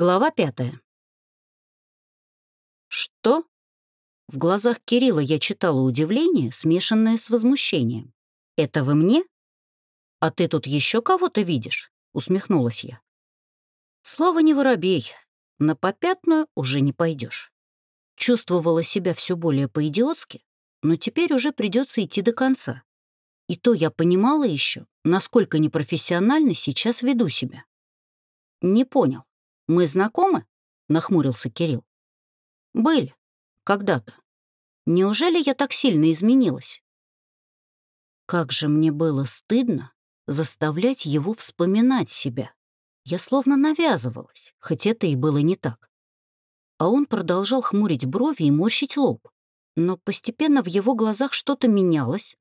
Глава пятая. «Что?» В глазах Кирилла я читала удивление, смешанное с возмущением. «Это вы мне? А ты тут еще кого-то видишь?» — усмехнулась я. Слово не воробей, на попятную уже не пойдешь. Чувствовала себя все более по-идиотски, но теперь уже придется идти до конца. И то я понимала еще, насколько непрофессионально сейчас веду себя. Не понял. «Мы знакомы?» — нахмурился Кирилл. «Были. Когда-то. Неужели я так сильно изменилась?» Как же мне было стыдно заставлять его вспоминать себя. Я словно навязывалась, хоть это и было не так. А он продолжал хмурить брови и морщить лоб. Но постепенно в его глазах что-то менялось,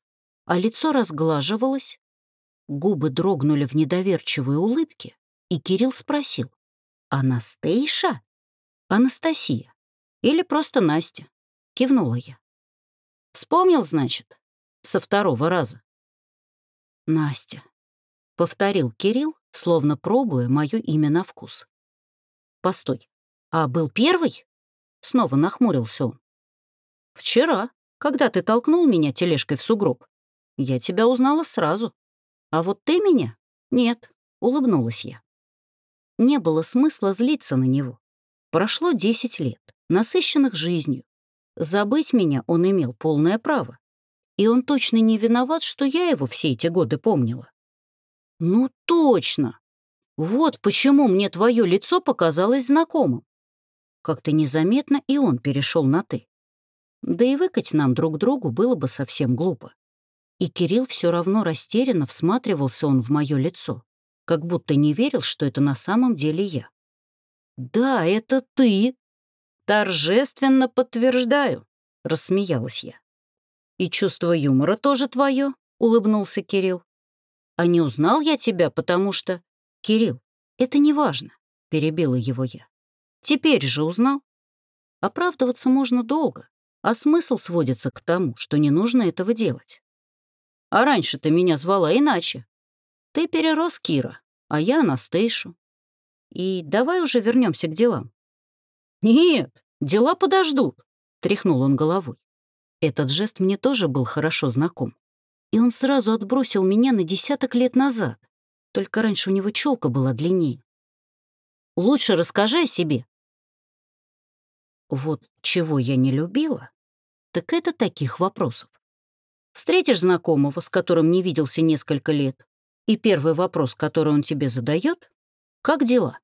а лицо разглаживалось. Губы дрогнули в недоверчивой улыбке, и Кирилл спросил. «Анастейша?» «Анастасия. Или просто Настя», — кивнула я. «Вспомнил, значит, со второго раза?» «Настя», — повторил Кирилл, словно пробуя мое имя на вкус. «Постой, а был первый?» — снова нахмурился он. «Вчера, когда ты толкнул меня тележкой в сугроб, я тебя узнала сразу. А вот ты меня? Нет», — улыбнулась я. Не было смысла злиться на него. Прошло 10 лет, насыщенных жизнью. Забыть меня он имел полное право. И он точно не виноват, что я его все эти годы помнила. Ну точно! Вот почему мне твое лицо показалось знакомым. Как-то незаметно и он перешел на «ты». Да и выкать нам друг другу было бы совсем глупо. И Кирилл все равно растерянно всматривался он в мое лицо как будто не верил, что это на самом деле я. «Да, это ты!» «Торжественно подтверждаю», — рассмеялась я. «И чувство юмора тоже твое», — улыбнулся Кирилл. «А не узнал я тебя, потому что...» «Кирилл, это не важно», — перебила его я. «Теперь же узнал. Оправдываться можно долго, а смысл сводится к тому, что не нужно этого делать. А раньше ты меня звала иначе, ты перерос Кира, а я Анастейшу. И давай уже вернемся к делам. Нет, дела подождут, тряхнул он головой. Этот жест мне тоже был хорошо знаком. И он сразу отбросил меня на десяток лет назад. Только раньше у него челка была длиннее. Лучше расскажи о себе. Вот чего я не любила, так это таких вопросов. Встретишь знакомого, с которым не виделся несколько лет, и первый вопрос, который он тебе задает, как дела?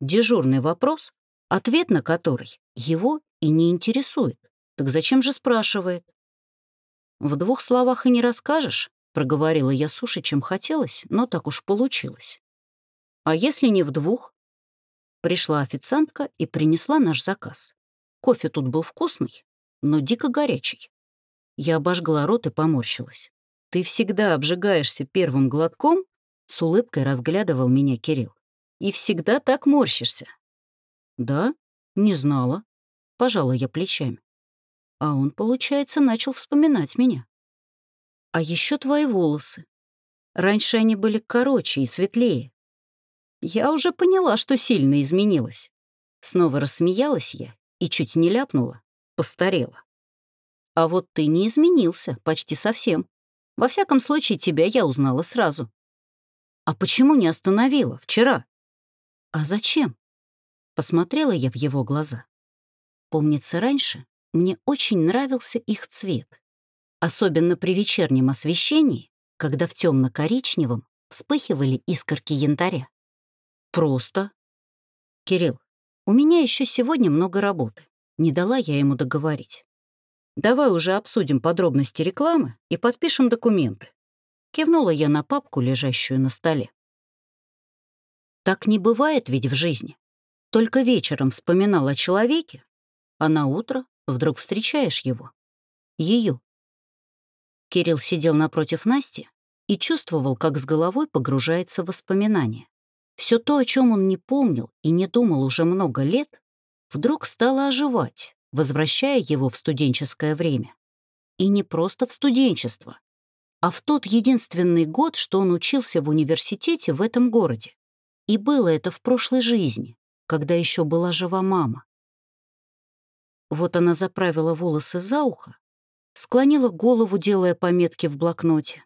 Дежурный вопрос, ответ на который его и не интересует. Так зачем же спрашивает? В двух словах и не расскажешь, проговорила я суше, чем хотелось, но так уж получилось. А если не в двух? Пришла официантка и принесла наш заказ. Кофе тут был вкусный, но дико горячий. Я обожгла рот и поморщилась. «Ты всегда обжигаешься первым глотком?» — с улыбкой разглядывал меня Кирилл. «И всегда так морщишься». «Да? Не знала». Пожала я плечами. А он, получается, начал вспоминать меня. «А еще твои волосы. Раньше они были короче и светлее. Я уже поняла, что сильно изменилась. Снова рассмеялась я и чуть не ляпнула, постарела. А вот ты не изменился почти совсем. Во всяком случае, тебя я узнала сразу. А почему не остановила вчера? А зачем? Посмотрела я в его глаза. Помнится, раньше мне очень нравился их цвет. Особенно при вечернем освещении, когда в темно коричневом вспыхивали искорки янтаря. Просто. Кирилл, у меня еще сегодня много работы. Не дала я ему договорить. Давай уже обсудим подробности рекламы и подпишем документы. Кивнула я на папку, лежащую на столе. Так не бывает ведь в жизни. Только вечером вспоминал о человеке, а на утро вдруг встречаешь его. Ее. Кирилл сидел напротив Насти и чувствовал, как с головой погружается в воспоминания. Все то, о чем он не помнил и не думал уже много лет, вдруг стало оживать, возвращая его в студенческое время. И не просто в студенчество, а в тот единственный год, что он учился в университете в этом городе. И было это в прошлой жизни, когда еще была жива мама. Вот она заправила волосы за ухо, склонила голову, делая пометки в блокноте.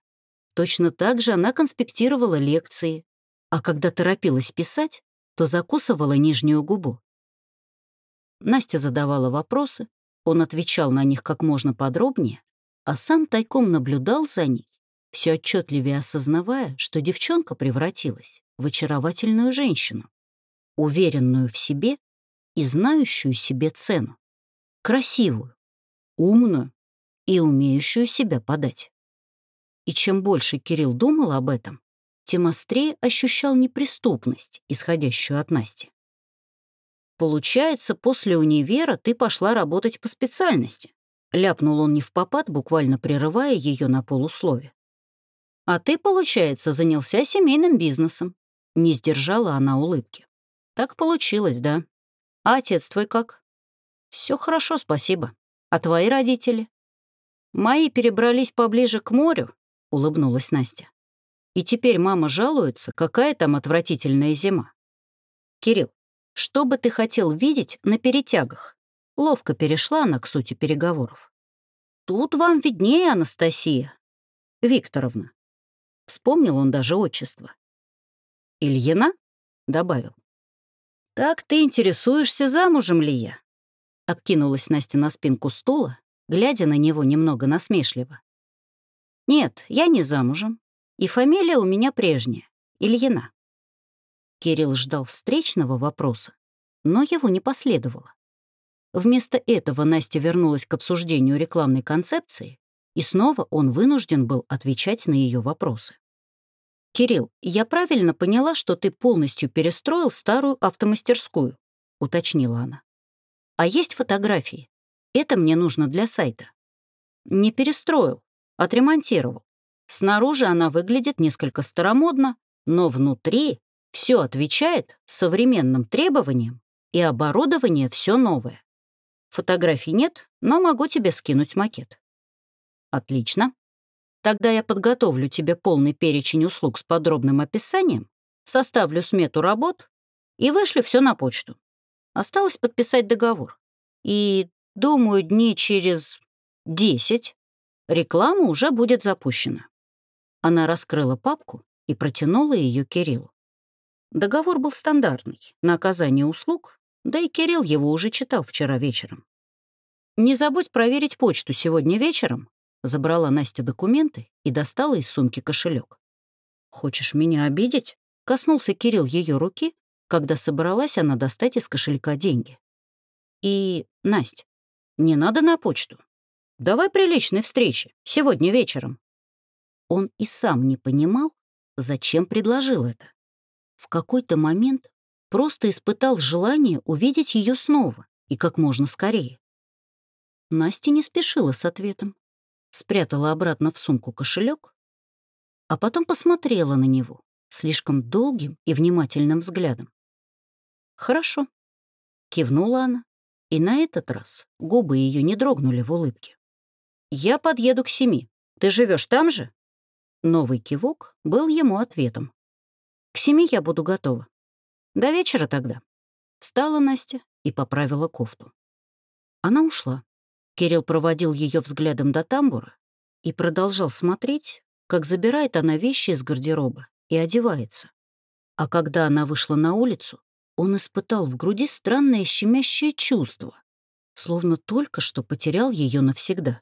Точно так же она конспектировала лекции, а когда торопилась писать, то закусывала нижнюю губу. Настя задавала вопросы, он отвечал на них как можно подробнее, а сам тайком наблюдал за ней, все отчетливее осознавая, что девчонка превратилась в очаровательную женщину, уверенную в себе и знающую себе цену, красивую, умную и умеющую себя подать. И чем больше Кирилл думал об этом, тем острее ощущал неприступность, исходящую от Насти. «Получается, после универа ты пошла работать по специальности», ляпнул он не в попад, буквально прерывая ее на полуслове. «А ты, получается, занялся семейным бизнесом», не сдержала она улыбки. «Так получилось, да. А отец твой как?» Все хорошо, спасибо. А твои родители?» «Мои перебрались поближе к морю», — улыбнулась Настя. «И теперь мама жалуется, какая там отвратительная зима. Кирилл, что бы ты хотел видеть на перетягах?» Ловко перешла она к сути переговоров. «Тут вам виднее, Анастасия. Викторовна». Вспомнил он даже отчество. «Ильина?» — добавил. «Так ты интересуешься, замужем ли я?» Откинулась Настя на спинку стула, глядя на него немного насмешливо. «Нет, я не замужем. И фамилия у меня прежняя — Ильина». Кирилл ждал встречного вопроса, но его не последовало. Вместо этого Настя вернулась к обсуждению рекламной концепции, и снова он вынужден был отвечать на ее вопросы. «Кирилл, я правильно поняла, что ты полностью перестроил старую автомастерскую?» — уточнила она. «А есть фотографии. Это мне нужно для сайта». «Не перестроил, отремонтировал. Снаружи она выглядит несколько старомодно, но внутри все отвечает современным требованиям, и оборудование все новое. Фотографий нет, но могу тебе скинуть макет». «Отлично. Тогда я подготовлю тебе полный перечень услуг с подробным описанием, составлю смету работ и вышлю все на почту. Осталось подписать договор. И, думаю, дней через десять реклама уже будет запущена. Она раскрыла папку и протянула ее Кириллу. Договор был стандартный, на оказание услуг, да и Кирилл его уже читал вчера вечером. «Не забудь проверить почту сегодня вечером Забрала Настя документы и достала из сумки кошелек. «Хочешь меня обидеть?» — коснулся Кирилл ее руки, когда собралась она достать из кошелька деньги. «И, Настя, не надо на почту. Давай при личной встрече, сегодня вечером». Он и сам не понимал, зачем предложил это. В какой-то момент просто испытал желание увидеть ее снова и как можно скорее. Настя не спешила с ответом спрятала обратно в сумку кошелек, а потом посмотрела на него слишком долгим и внимательным взглядом. «Хорошо», — кивнула она, и на этот раз губы ее не дрогнули в улыбке. «Я подъеду к семи. Ты живешь там же?» Новый кивок был ему ответом. «К семи я буду готова. До вечера тогда». Встала Настя и поправила кофту. Она ушла. Кирилл проводил ее взглядом до тамбура и продолжал смотреть, как забирает она вещи из гардероба и одевается. А когда она вышла на улицу, он испытал в груди странное щемящее чувство, словно только что потерял ее навсегда.